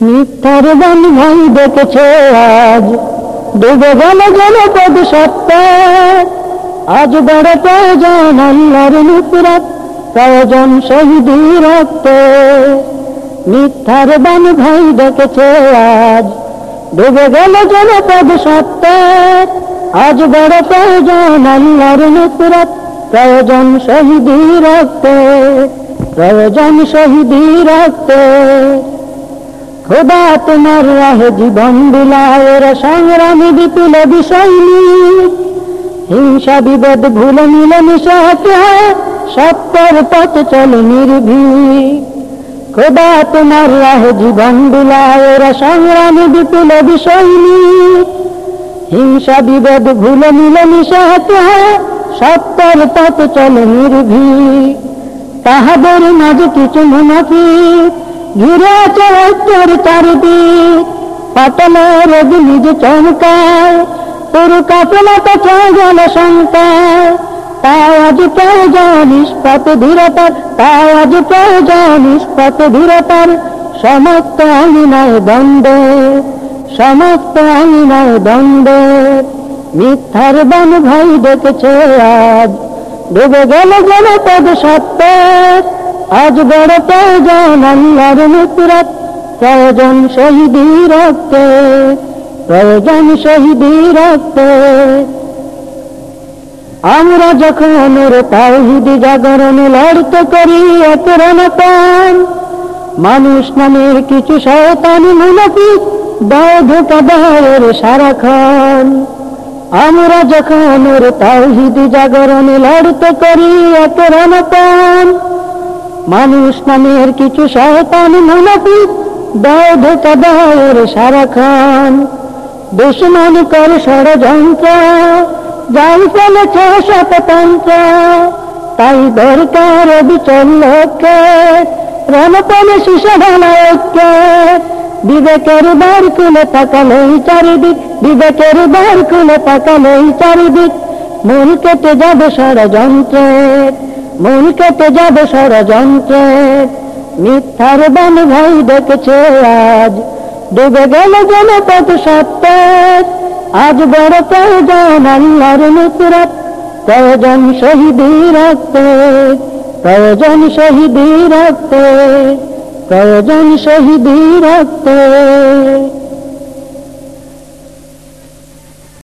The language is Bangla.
মিথ্যার বান ভাই দেখেছে আজ। ডুবে গেল জনপদ সত্তার আজ বড় প্রয়োজন আল্লাহর নুসরাত, প্রয়োজন শহীদি রক্ত মিথ্যার বান ভাই দেখেছে আজ। ডুবে গেল জনপদ সত্তার আজ বড় প্রয়োজন আল্লাহর নুসরাত, প্রয়োজন শহীদি রক্ত প্রয়োজন শহীদি রক্ত খোদা তোমার রাহে জীবন বিলায়ের সংগ্রামী বিপুল বিষয়। হিংসা বিভেদ ভুলে মিলে মিশাতে সত্তর পথ চলে নির্ভীক। খোদা তোমার রাহে জীবন বিলায়ের সংগ্রামী বিপুল বিষয়। হিংসা বিভেদ ভুলে মিলে মিশাতে সত্তর পথ চলে নির্ভীক। তাহাদের মাঝে কিছু মুনাফিক ঘিরে আছে উত্তর চারিদিক পাটলের কাপলা তো আজ আজ ধীরতার। সমস্ত আঙিনায় দ্বন্দ্ব, সমস্ত আঙিনায় দ্বন্দ্ব, মিথ্যার বান ভাই দেখেছে আজ। ডুবে গেল জনপদ সত্তর আজ বড় প্রয়োজন আল্লাহর নুসরাত, প্রয়োজন শহীদি রক্তে প্রয়োজন শহীদি রক্তে আমরা যখন ওর তাওহিদি জাগরণ লড়তে করি একরণ পান মানুষ নামের কিছু শয়তান মুনাফিক দায় ধোকা দায়ের সারাক্ষণ আমরা যখন ওর তাওহিদি জাগরণ লড়তে করি একরণ পান মানুষ নামের কিছু শয়তান মুনাফিক দায় ধোকা দায়ের সারাক্ষণ দুশ্মন কর ষড়যন্ত্র, যাই ফেলেছে শততন্ত্র তাই দরকার বিচল লক্ষ্যে রণপণে শিশু ঢালায়কে বিবেকের বার খুলে তাকালেই চারিদিক, বিবেকের বার খুলে তাকালেই চারিদিক। মূল কেটে যাবে ষড়যন্ত্রের মূল কেটে যাবে ষড়যন্ত্রের মিথ্যার বান ভাই দেখেছে আজ। ডুবে গেল জনপদ সত্তর আজ বড় প্রয়োজন আল্লাহর নুসরাত। প্রয়োজন শহীদি রক্তে প্রয়োজন শহীদি রক্তে প্রয়োজন শহীদি রক্তে